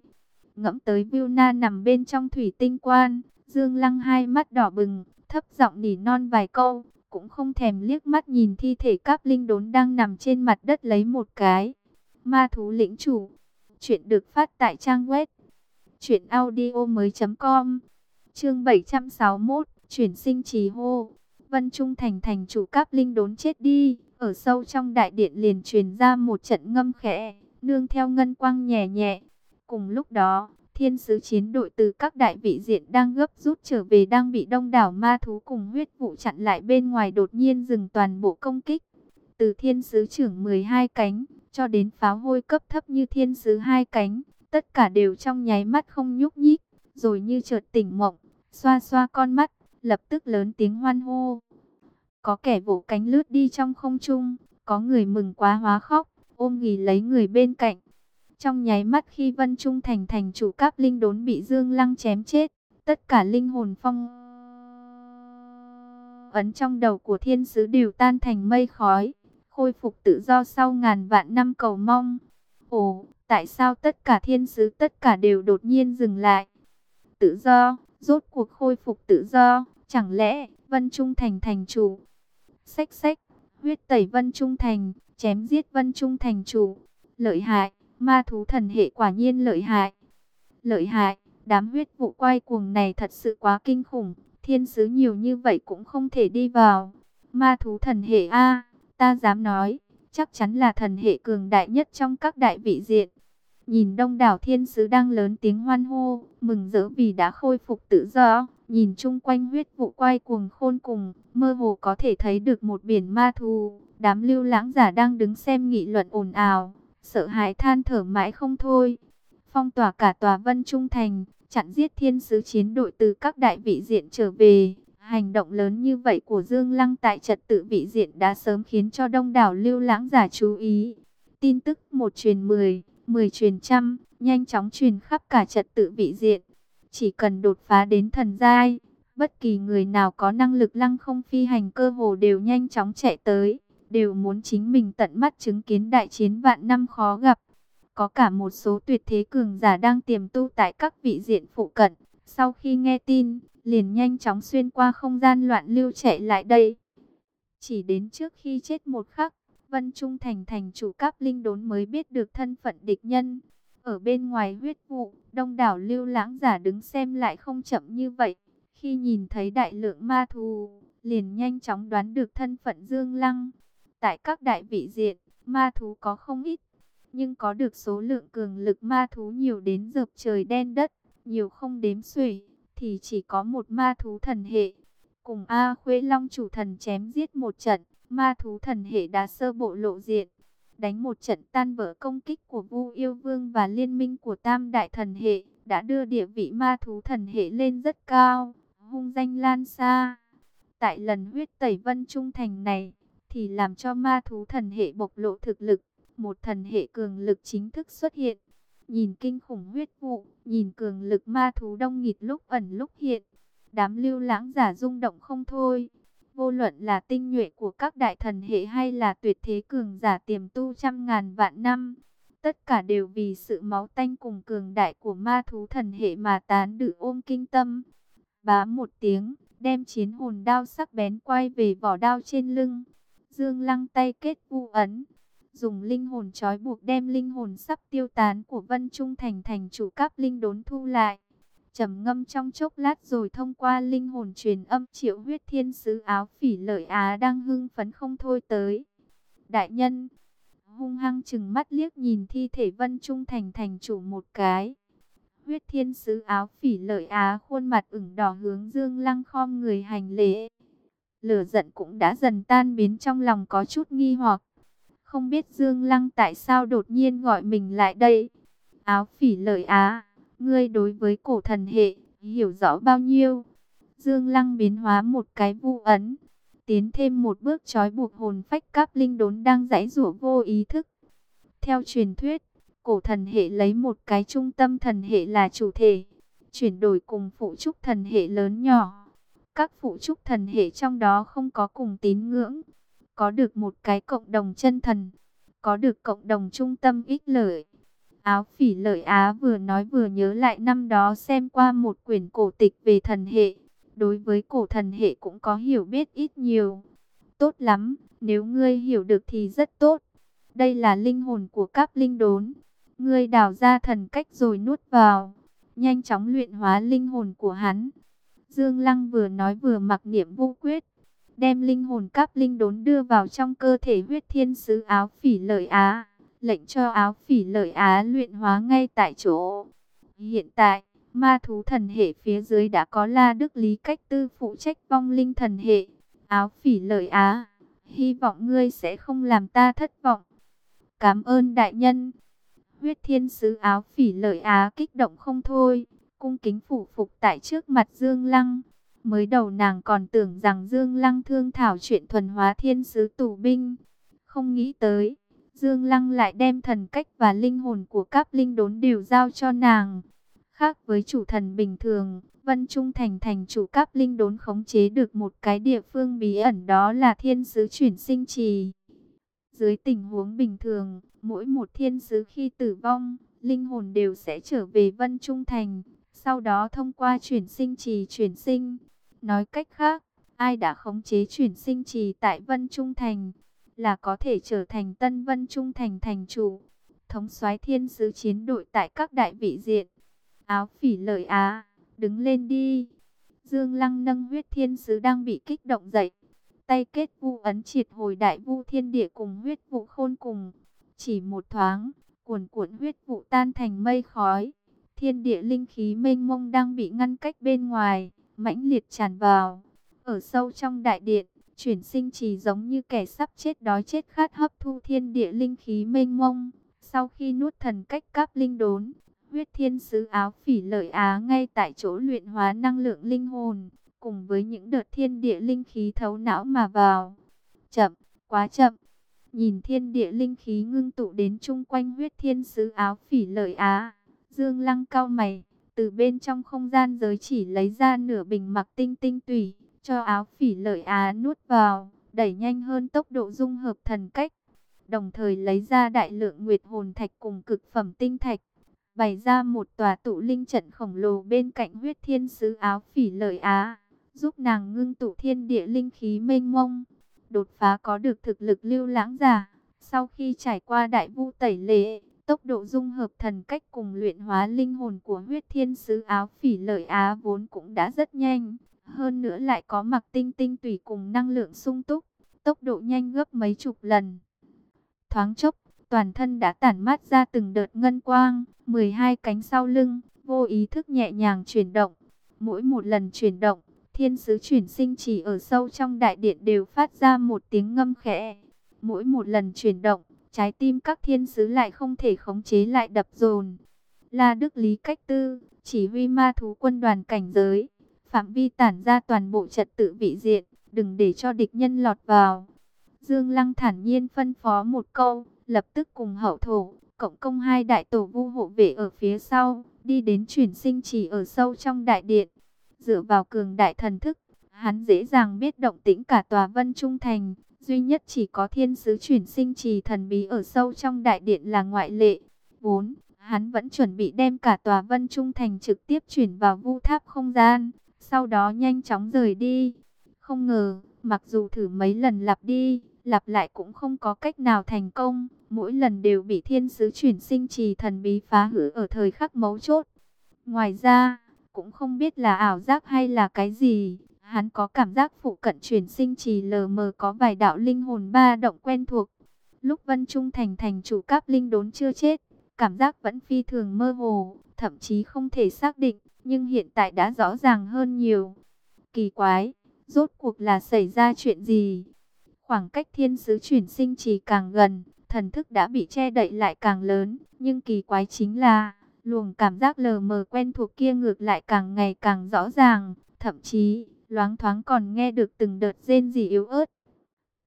Ngẫm tới Vilna nằm bên trong thủy tinh quan, Dương Lăng hai mắt đỏ bừng, thấp giọng nỉ non vài câu, cũng không thèm liếc mắt nhìn thi thể cáp linh đốn đang nằm trên mặt đất lấy một cái. Ma thú lĩnh chủ. Chuyện được phát tại trang web Chuyện audio mới com Chương 761 Chuyển sinh trì hô Vân Trung Thành thành chủ cáp linh đốn chết đi Ở sâu trong đại điện liền truyền ra một trận ngâm khẽ Nương theo ngân quang nhẹ nhẹ Cùng lúc đó Thiên sứ chiến đội từ các đại vị diện đang gấp rút trở về đang bị đông đảo ma thú cùng huyết vụ chặn lại bên ngoài đột nhiên dừng toàn bộ công kích. Từ thiên sứ trưởng 12 cánh cho đến pháo hôi cấp thấp như thiên sứ hai cánh, Tất cả đều trong nháy mắt không nhúc nhích, rồi như chợt tỉnh mộng, xoa xoa con mắt, lập tức lớn tiếng hoan hô. Có kẻ vỗ cánh lướt đi trong không trung, có người mừng quá hóa khóc, ôm ghì lấy người bên cạnh. Trong nháy mắt khi Vân Trung Thành thành chủ cáp linh đốn bị Dương Lăng chém chết, tất cả linh hồn phong ấn trong đầu của thiên sứ đều tan thành mây khói, khôi phục tự do sau ngàn vạn năm cầu mong. Ồ, tại sao tất cả thiên sứ tất cả đều đột nhiên dừng lại? Tự do, rốt cuộc khôi phục tự do, chẳng lẽ Vân Trung Thành thành chủ? Xách xách, huyết tẩy Vân Trung Thành, chém giết Vân Trung Thành chủ. Lợi hại, ma thú thần hệ quả nhiên lợi hại. Lợi hại, đám huyết vụ quay cuồng này thật sự quá kinh khủng. Thiên sứ nhiều như vậy cũng không thể đi vào. Ma thú thần hệ A, ta dám nói, chắc chắn là thần hệ cường đại nhất trong các đại vị diện. Nhìn đông đảo thiên sứ đang lớn tiếng hoan hô, mừng rỡ vì đã khôi phục tự do. Nhìn chung quanh huyết vụ quay cuồng khôn cùng, mơ hồ có thể thấy được một biển ma thú. Đám lưu lãng giả đang đứng xem nghị luận ồn ào, sợ hãi than thở mãi không thôi. Phong tỏa cả tòa vân trung thành, chặn giết thiên sứ chiến đội từ các đại vị diện trở về. Hành động lớn như vậy của Dương Lăng tại trật tự vị diện đã sớm khiến cho đông đảo lưu lãng giả chú ý. Tin tức một truyền mười, mười truyền trăm, nhanh chóng truyền khắp cả trật tự vị diện. Chỉ cần đột phá đến thần giai, bất kỳ người nào có năng lực lăng không phi hành cơ hồ đều nhanh chóng chạy tới, đều muốn chính mình tận mắt chứng kiến đại chiến vạn năm khó gặp. Có cả một số tuyệt thế cường giả đang tiềm tu tại các vị diện phụ cận. Sau khi nghe tin, liền nhanh chóng xuyên qua không gian loạn lưu chạy lại đây. Chỉ đến trước khi chết một khắc, Vân Trung Thành thành chủ cáp linh đốn mới biết được thân phận địch nhân. Ở bên ngoài huyết vụ, đông đảo lưu lãng giả đứng xem lại không chậm như vậy. Khi nhìn thấy đại lượng ma thù, liền nhanh chóng đoán được thân phận Dương Lăng. Tại các đại vị diện, ma thú có không ít, nhưng có được số lượng cường lực ma thú nhiều đến dợp trời đen đất, nhiều không đếm xuể, thì chỉ có một ma thú thần hệ. Cùng A Khuê Long chủ thần chém giết một trận, ma thú thần hệ đã sơ bộ lộ diện, đánh một trận tan vỡ công kích của Vu Yêu Vương và liên minh của Tam Đại thần hệ, đã đưa địa vị ma thú thần hệ lên rất cao, hung danh lan xa. Tại lần huyết tẩy vân trung thành này, thì làm cho ma thú thần hệ bộc lộ thực lực, một thần hệ cường lực chính thức xuất hiện. Nhìn kinh khủng huyết vụ, nhìn cường lực ma thú đông nghịt lúc ẩn lúc hiện. Đám lưu lãng giả rung động không thôi. Vô luận là tinh nhuệ của các đại thần hệ hay là tuyệt thế cường giả tiềm tu trăm ngàn vạn năm. Tất cả đều vì sự máu tanh cùng cường đại của ma thú thần hệ mà tán đự ôm kinh tâm. Bá một tiếng, đem chiến hồn đao sắc bén quay về vỏ đao trên lưng. Dương Lăng tay kết vu ấn, dùng linh hồn trói buộc đem linh hồn sắp tiêu tán của Vân Trung Thành thành chủ cấp linh đốn thu lại trầm ngâm trong chốc lát rồi thông qua linh hồn truyền âm triệu huyết thiên sứ áo phỉ lợi Á đang hưng phấn không thôi tới. Đại nhân, hung hăng chừng mắt liếc nhìn thi thể Vân Trung Thành thành chủ một cái. Huyết thiên sứ áo phỉ lợi Á khuôn mặt ửng đỏ hướng dương lăng khom người hành lễ. Lửa giận cũng đã dần tan biến trong lòng có chút nghi hoặc. Không biết Dương Lăng tại sao đột nhiên gọi mình lại đây. Áo phỉ lợi á, ngươi đối với cổ thần hệ, hiểu rõ bao nhiêu. Dương Lăng biến hóa một cái vu ấn, tiến thêm một bước trói buộc hồn phách cáp linh đốn đang giãy rủa vô ý thức. Theo truyền thuyết, cổ thần hệ lấy một cái trung tâm thần hệ là chủ thể, chuyển đổi cùng phụ trúc thần hệ lớn nhỏ. Các phụ trúc thần hệ trong đó không có cùng tín ngưỡng, có được một cái cộng đồng chân thần, có được cộng đồng trung tâm ích lợi. Áo phỉ lợi Á vừa nói vừa nhớ lại năm đó xem qua một quyển cổ tịch về thần hệ. Đối với cổ thần hệ cũng có hiểu biết ít nhiều. Tốt lắm, nếu ngươi hiểu được thì rất tốt. Đây là linh hồn của các linh đốn. Ngươi đào ra thần cách rồi nuốt vào. Nhanh chóng luyện hóa linh hồn của hắn. Dương Lăng vừa nói vừa mặc niệm vô quyết đem linh hồn các linh đốn đưa vào trong cơ thể huyết thiên sứ áo phỉ lợi Á, lệnh cho áo phỉ lợi Á luyện hóa ngay tại chỗ. Hiện tại, ma thú thần hệ phía dưới đã có La Đức Lý cách tư phụ trách vong linh thần hệ, áo phỉ lợi Á, hy vọng ngươi sẽ không làm ta thất vọng. Cảm ơn đại nhân. Huyết thiên sứ áo phỉ lợi Á kích động không thôi, cung kính phủ phục tại trước mặt Dương Lăng. Mới đầu nàng còn tưởng rằng Dương Lăng thương thảo chuyện thuần hóa thiên sứ tù binh. Không nghĩ tới, Dương Lăng lại đem thần cách và linh hồn của các linh đốn đều giao cho nàng. Khác với chủ thần bình thường, Vân Trung Thành thành chủ các linh đốn khống chế được một cái địa phương bí ẩn đó là thiên sứ chuyển sinh trì. Dưới tình huống bình thường, mỗi một thiên sứ khi tử vong, linh hồn đều sẽ trở về Vân Trung Thành, sau đó thông qua chuyển sinh trì chuyển sinh. Nói cách khác, ai đã khống chế chuyển sinh trì tại Vân Trung Thành, là có thể trở thành Tân Vân Trung Thành thành chủ, thống soái thiên sứ chiến đội tại các đại vị diện. Áo phỉ lợi á, đứng lên đi. Dương Lăng nâng huyết thiên sứ đang bị kích động dậy. Tay kết vu ấn triệt hồi đại vu thiên địa cùng huyết vụ khôn cùng. Chỉ một thoáng, cuồn cuộn huyết vụ tan thành mây khói. Thiên địa linh khí mênh mông đang bị ngăn cách bên ngoài, mãnh liệt tràn vào. Ở sâu trong đại điện, chuyển sinh chỉ giống như kẻ sắp chết đói chết khát hấp thu thiên địa linh khí mênh mông. Sau khi nuốt thần cách cáp linh đốn, huyết thiên sứ áo phỉ lợi á ngay tại chỗ luyện hóa năng lượng linh hồn, cùng với những đợt thiên địa linh khí thấu não mà vào. Chậm, quá chậm. Nhìn thiên địa linh khí ngưng tụ đến chung quanh huyết thiên sứ áo phỉ lợi á. Dương Lăng cao mày, từ bên trong không gian giới chỉ lấy ra nửa bình mặc tinh tinh tùy, cho áo phỉ lợi á nuốt vào, đẩy nhanh hơn tốc độ dung hợp thần cách. Đồng thời lấy ra đại lượng nguyệt hồn thạch cùng cực phẩm tinh thạch, bày ra một tòa tụ linh trận khổng lồ bên cạnh huyết thiên sứ áo phỉ lợi á, giúp nàng ngưng tụ thiên địa linh khí mênh mông, đột phá có được thực lực lưu lãng giả. Sau khi trải qua đại vu tẩy lệ, tốc độ dung hợp thần cách cùng luyện hóa linh hồn của huyết thiên sứ áo phỉ lợi á vốn cũng đã rất nhanh. Hơn nữa lại có mặc tinh tinh tùy cùng năng lượng sung túc, tốc độ nhanh gấp mấy chục lần. Thoáng chốc, toàn thân đã tản mát ra từng đợt ngân quang, 12 cánh sau lưng, vô ý thức nhẹ nhàng chuyển động. Mỗi một lần chuyển động, thiên sứ chuyển sinh chỉ ở sâu trong đại điện đều phát ra một tiếng ngâm khẽ. Mỗi một lần chuyển động, trái tim các thiên sứ lại không thể khống chế lại đập dồn. La Đức Lý Cách Tư, chỉ huy ma thú quân đoàn cảnh giới, phạm vi tản ra toàn bộ trật tự vị diện, đừng để cho địch nhân lọt vào. Dương Lăng thản nhiên phân phó một câu, lập tức cùng hậu thổ, cộng công hai đại tổ vu hộ vệ ở phía sau, đi đến chuyển sinh chỉ ở sâu trong đại điện. Dựa vào cường đại thần thức, hắn dễ dàng biết động tĩnh cả tòa vân trung thành, duy nhất chỉ có thiên sứ chuyển sinh trì thần bí ở sâu trong đại điện là ngoại lệ. 4. Hắn vẫn chuẩn bị đem cả tòa vân trung thành trực tiếp chuyển vào vu tháp không gian, sau đó nhanh chóng rời đi. Không ngờ, mặc dù thử mấy lần lặp đi, lặp lại cũng không có cách nào thành công, mỗi lần đều bị thiên sứ chuyển sinh trì thần bí phá hử ở thời khắc mấu chốt. Ngoài ra, cũng không biết là ảo giác hay là cái gì, hắn có cảm giác phụ cận chuyển sinh trì lờ mờ có vài đạo linh hồn ba động quen thuộc. Lúc Vân Trung Thành thành chủ cáp linh đốn chưa chết, cảm giác vẫn phi thường mơ hồ, thậm chí không thể xác định, nhưng hiện tại đã rõ ràng hơn nhiều. Kỳ quái, rốt cuộc là xảy ra chuyện gì? Khoảng cách thiên sứ chuyển sinh trì càng gần, thần thức đã bị che đậy lại càng lớn. Nhưng kỳ quái chính là, luồng cảm giác lờ mờ quen thuộc kia ngược lại càng ngày càng rõ ràng. Thậm chí, loáng thoáng còn nghe được từng đợt rên rỉ yếu ớt.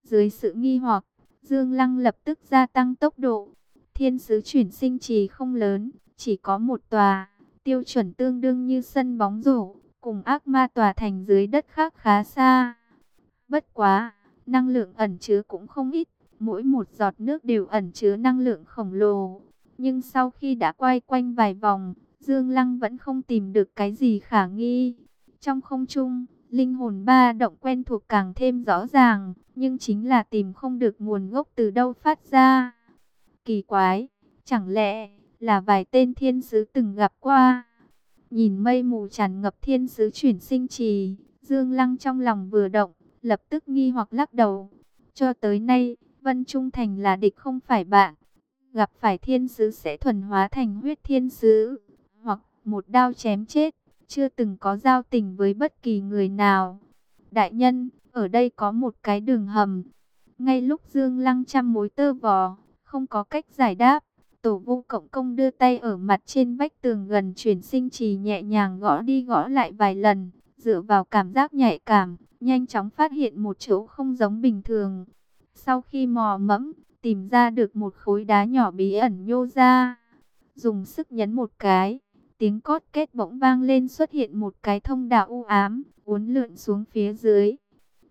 Dưới sự nghi hoặc, Dương Lăng lập tức gia tăng tốc độ. Thiên sứ chuyển sinh trì không lớn, chỉ có một tòa, tiêu chuẩn tương đương như sân bóng rổ, cùng ác ma tòa thành dưới đất khác khá xa. Bất quá, năng lượng ẩn chứa cũng không ít, mỗi một giọt nước đều ẩn chứa năng lượng khổng lồ. Nhưng sau khi đã quay quanh vài vòng, Dương Lăng vẫn không tìm được cái gì khả nghi. Trong không trung, linh hồn ba động quen thuộc càng thêm rõ ràng, nhưng chính là tìm không được nguồn gốc từ đâu phát ra. Kỳ quái, chẳng lẽ là vài tên thiên sứ từng gặp qua? Nhìn mây mù tràn ngập thiên sứ chuyển sinh trì, Dương Lăng trong lòng vừa động, lập tức nghi hoặc lắc đầu. Cho tới nay, Vân Trung Thành là địch không phải bạn. Gặp phải thiên sứ sẽ thuần hóa thành huyết thiên sứ, hoặc một đao chém chết, chưa từng có giao tình với bất kỳ người nào. Đại nhân, ở đây có một cái đường hầm. Ngay lúc Dương Lăng chăm mối tơ vò, không có cách giải đáp. Tổ vu cộng công đưa tay ở mặt trên vách tường gần chuyển sinh trì nhẹ nhàng gõ đi gõ lại vài lần, dựa vào cảm giác nhạy cảm, nhanh chóng phát hiện một chỗ không giống bình thường. Sau khi mò mẫm, tìm ra được một khối đá nhỏ bí ẩn nhô ra, dùng sức nhấn một cái, tiếng cót kết bỗng vang lên xuất hiện một cái thông đạo u ám, uốn lượn xuống phía dưới.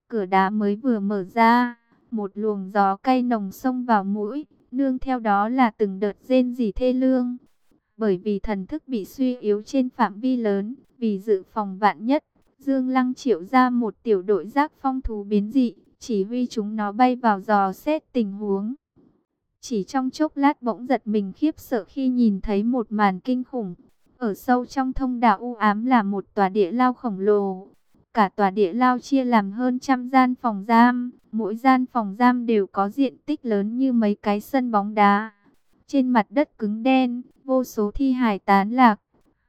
Cửa đá mới vừa mở ra, một luồng gió cay nồng xông vào mũi, nương theo đó là từng đợt rên rỉ thê lương. Bởi vì thần thức bị suy yếu trên phạm vi lớn, vì dự phòng vạn nhất, Dương Lăng triệu ra một tiểu đội giác phong thú biến dị, chỉ huy chúng nó bay vào dò xét tình huống. Chỉ trong chốc lát bỗng giật mình khiếp sợ khi nhìn thấy một màn kinh khủng. Ở sâu trong thông đạo u ám là một tòa địa lao khổng lồ. Cả tòa địa lao chia làm hơn trăm gian phòng giam. Mỗi gian phòng giam đều có diện tích lớn như mấy cái sân bóng đá. Trên mặt đất cứng đen, vô số thi hài tán lạc.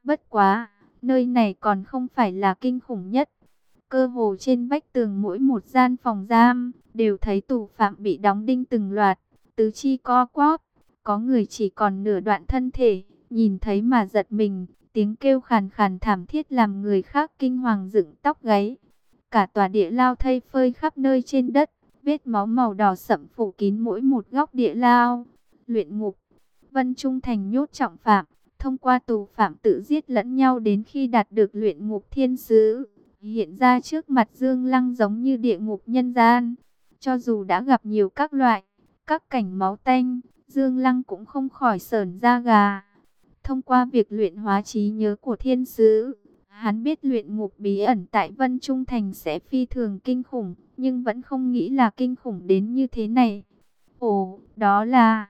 Bất quá, nơi này còn không phải là kinh khủng nhất. Cơ hồ trên vách tường mỗi một gian phòng giam, đều thấy tù phạm bị đóng đinh từng loạt, tứ chi co quắp, có người chỉ còn nửa đoạn thân thể, nhìn thấy mà giật mình, tiếng kêu khàn khàn thảm thiết làm người khác kinh hoàng dựng tóc gáy. Cả tòa địa lao thây phơi khắp nơi trên đất, vết máu màu đỏ sậm phủ kín mỗi một góc địa lao. Luyện ngục, Vân Trung Thành nhốt trọng phạm, thông qua tù phạm tự giết lẫn nhau đến khi đạt được luyện ngục thiên sứ hiện ra trước mặt Dương Lăng giống như địa ngục nhân gian. Cho dù đã gặp nhiều các loại, các cảnh máu tanh, Dương Lăng cũng không khỏi sờn da gà. Thông qua việc luyện hóa trí nhớ của thiên sứ, hắn biết luyện ngục bí ẩn tại Vân Trung Thành sẽ phi thường kinh khủng, nhưng vẫn không nghĩ là kinh khủng đến như thế này. Ồ, đó là...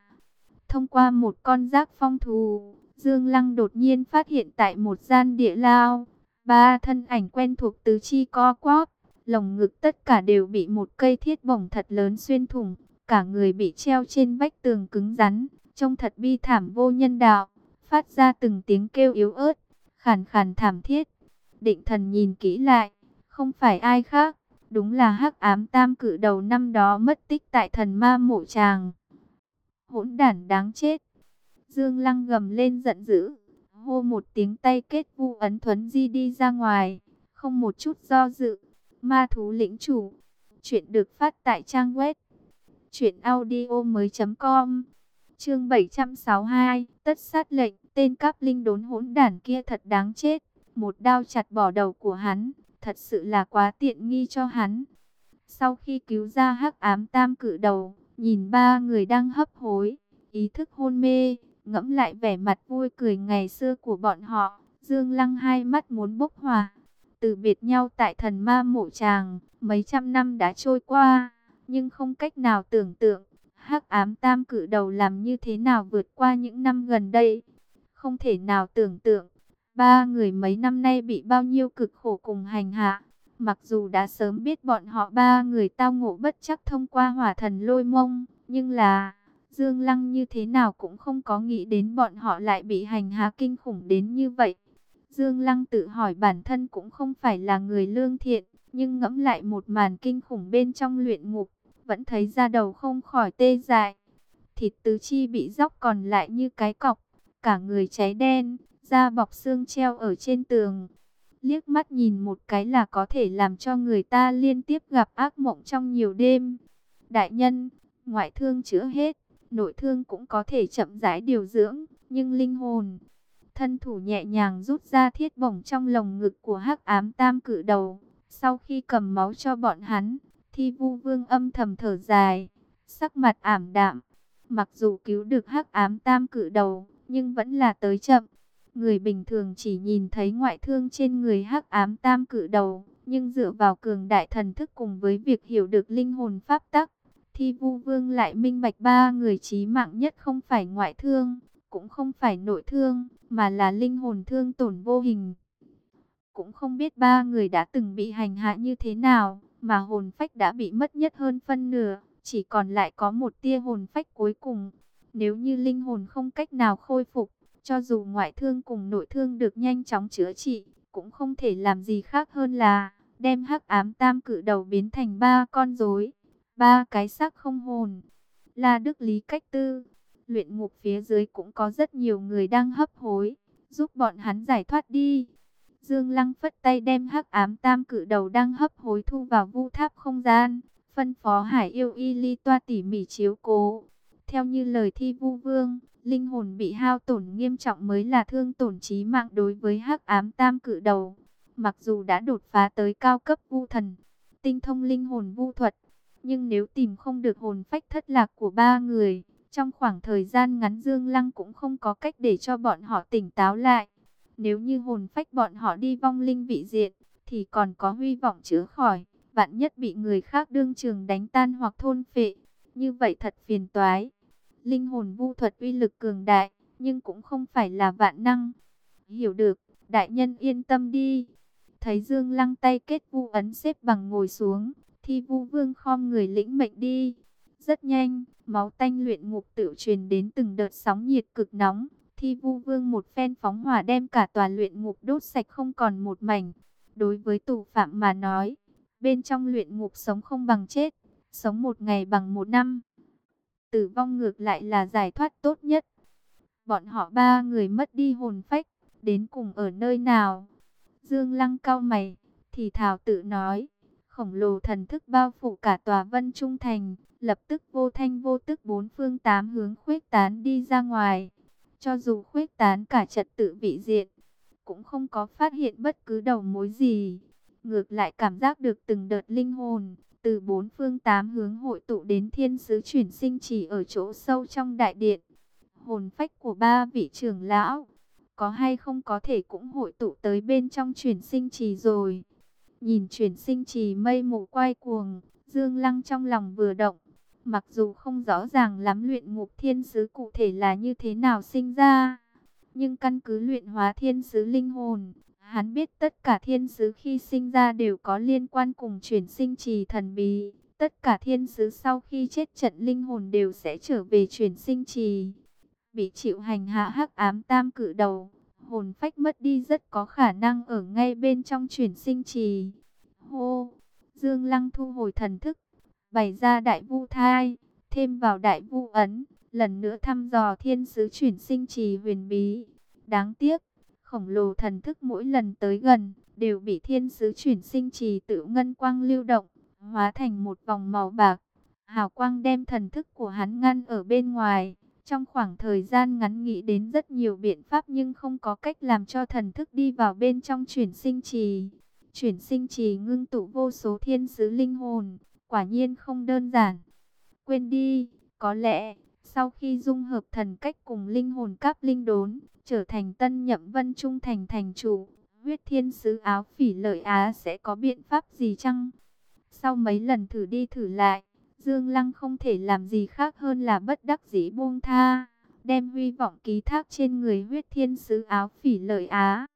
Thông qua một con giác phong thù, Dương Lăng đột nhiên phát hiện tại một gian địa lao, Ba thân ảnh quen thuộc tứ chi co quắp, lồng ngực tất cả đều bị một cây thiết bổng thật lớn xuyên thủng, cả người bị treo trên vách tường cứng rắn, trông thật bi thảm vô nhân đạo, phát ra từng tiếng kêu yếu ớt, khàn khàn thảm thiết. Định thần nhìn kỹ lại, không phải ai khác, đúng là hắc ám tam cự đầu năm đó mất tích tại thần ma mộ tràng. Hỗn đản đáng chết. Dương Lăng gầm lên giận dữ, hô một tiếng tay kết vu ấn thuấn di đi ra ngoài, không một chút do dự. Ma thú lĩnh chủ, chuyện được phát tại trang web truyện audio mới com Chương 762, tất sát lệnh, tên cáp linh đốn hỗn đản kia thật đáng chết, một đao chặt bỏ đầu của hắn, thật sự là quá tiện nghi cho hắn. Sau khi cứu ra Hắc Ám Tam cự đầu, nhìn ba người đang hấp hối, ý thức hôn mê, Ngẫm lại vẻ mặt vui cười ngày xưa của bọn họ, Dương Lăng hai mắt muốn bốc hỏa. Từ biệt nhau tại thần ma mộ tràng, mấy trăm năm đã trôi qua, nhưng không cách nào tưởng tượng, hắc ám tam cự đầu làm như thế nào vượt qua những năm gần đây. Không thể nào tưởng tượng, ba người mấy năm nay bị bao nhiêu cực khổ cùng hành hạ. Mặc dù đã sớm biết bọn họ ba người tao ngộ bất chắc thông qua hỏa thần lôi mông, nhưng là Dương Lăng như thế nào cũng không có nghĩ đến bọn họ lại bị hành hạ kinh khủng đến như vậy. Dương Lăng tự hỏi bản thân cũng không phải là người lương thiện, nhưng ngẫm lại một màn kinh khủng bên trong luyện ngục, vẫn thấy da đầu không khỏi tê dại. Thịt tứ chi bị róc còn lại như cái cọc, cả người cháy đen, da bọc xương treo ở trên tường. Liếc mắt nhìn một cái là có thể làm cho người ta liên tiếp gặp ác mộng trong nhiều đêm. Đại nhân, ngoại thương chữa hết nội thương cũng có thể chậm rãi điều dưỡng, nhưng linh hồn, thân thủ nhẹ nhàng rút ra thiết bổng trong lồng ngực của hắc ám tam cự đầu. Sau khi cầm máu cho bọn hắn, thi vu vương âm thầm thở dài, sắc mặt ảm đạm. Mặc dù cứu được hắc ám tam cự đầu, nhưng vẫn là tới chậm. Người bình thường chỉ nhìn thấy ngoại thương trên người hắc ám tam cự đầu, nhưng dựa vào cường đại thần thức cùng với việc hiểu được linh hồn pháp tắc, Thi vu vương lại minh bạch ba người chí mạng nhất không phải ngoại thương, cũng không phải nội thương, mà là linh hồn thương tổn vô hình. Cũng không biết ba người đã từng bị hành hạ như thế nào, mà hồn phách đã bị mất nhất hơn phân nửa, chỉ còn lại có một tia hồn phách cuối cùng. Nếu như linh hồn không cách nào khôi phục, cho dù ngoại thương cùng nội thương được nhanh chóng chữa trị, cũng không thể làm gì khác hơn là đem hắc ám tam cự đầu biến thành ba con rối ba cái xác không hồn. là Đức Lý Cách Tư, luyện ngục phía dưới cũng có rất nhiều người đang hấp hối, giúp bọn hắn giải thoát đi. Dương Lăng phất tay đem hắc ám tam cự đầu đang hấp hối thu vào vu tháp không gian, phân phó Hải Yêu Y Ly toa tỉ mỉ chiếu cố. Theo như lời thi vu vương, linh hồn bị hao tổn nghiêm trọng mới là thương tổn chí mạng đối với hắc ám tam cự đầu. Mặc dù đã đột phá tới cao cấp vu thần, tinh thông linh hồn vu thuật, nhưng nếu tìm không được hồn phách thất lạc của ba người, trong khoảng thời gian ngắn Dương Lăng cũng không có cách để cho bọn họ tỉnh táo lại. Nếu như hồn phách bọn họ đi vong linh vị diện, thì còn có hy vọng chữa khỏi. Vạn nhất bị người khác đương trường đánh tan hoặc thôn phệ. Như vậy thật phiền toái. Linh hồn vu thuật uy lực cường đại, nhưng cũng không phải là vạn năng. Hiểu được, đại nhân yên tâm đi. Thấy Dương Lăng tay kết vu ấn xếp bằng ngồi xuống, thi vu vương khom người lĩnh mệnh đi. Rất nhanh, máu tanh luyện ngục tự truyền đến từng đợt sóng nhiệt cực nóng. Thi vu vương một phen phóng hỏa đem cả tòa luyện ngục đốt sạch không còn một mảnh. Đối với tù phạm mà nói, bên trong luyện ngục sống không bằng chết, sống một ngày bằng một năm. Tử vong ngược lại là giải thoát tốt nhất. Bọn họ ba người mất đi hồn phách, đến cùng ở nơi nào? Dương Lăng cao mày, thì thảo tự nói, khổng lồ thần thức bao phủ cả tòa vân trung thành, lập tức vô thanh vô tức bốn phương tám hướng khuếch tán đi ra ngoài. Cho dù khuếch tán cả trật tự vị diện, cũng không có phát hiện bất cứ đầu mối gì. Ngược lại cảm giác được từng đợt linh hồn, từ bốn phương tám hướng hội tụ đến thiên sứ chuyển sinh chỉ ở chỗ sâu trong đại điện. Hồn phách của ba vị trưởng lão, có hay không có thể cũng hội tụ tới bên trong chuyển sinh trì rồi. Nhìn chuyển sinh trì mây mù quay cuồng, Dương Lăng trong lòng vừa động. Mặc dù không rõ ràng lắm luyện ngục thiên sứ cụ thể là như thế nào sinh ra, nhưng căn cứ luyện hóa thiên sứ linh hồn, hắn biết tất cả thiên sứ khi sinh ra đều có liên quan cùng chuyển sinh trì thần bí. Tất cả thiên sứ sau khi chết trận linh hồn đều sẽ trở về chuyển sinh trì. Bị chịu hành hạ hắc ám tam cử đầu, hồn phách mất đi rất có khả năng ở ngay bên trong chuyển sinh trì. Hô! Dương Lăng thu hồi thần thức, bày ra đại vu thai, thêm vào đại vu ấn, lần nữa thăm dò thiên sứ chuyển sinh trì huyền bí. Đáng tiếc, khổng lồ thần thức mỗi lần tới gần, đều bị thiên sứ chuyển sinh trì tự ngân quang lưu động, hóa thành một vòng màu bạc. Hào quang đem thần thức của hắn ngăn ở bên ngoài. Trong khoảng thời gian ngắn nghĩ đến rất nhiều biện pháp nhưng không có cách làm cho thần thức đi vào bên trong chuyển sinh trì. Chuyển sinh trì ngưng tụ vô số thiên sứ linh hồn, quả nhiên không đơn giản. Quên đi, có lẽ, sau khi dung hợp thần cách cùng linh hồn cáp linh đốn, trở thành tân nhậm vân trung thành thành chủ, huyết thiên sứ áo phỉ lợi Á sẽ có biện pháp gì chăng? Sau mấy lần thử đi thử lại, Dương Lăng không thể làm gì khác hơn là bất đắc dĩ buông tha, đem huy vọng ký thác trên người huyết thiên sứ áo phỉ lợi Á.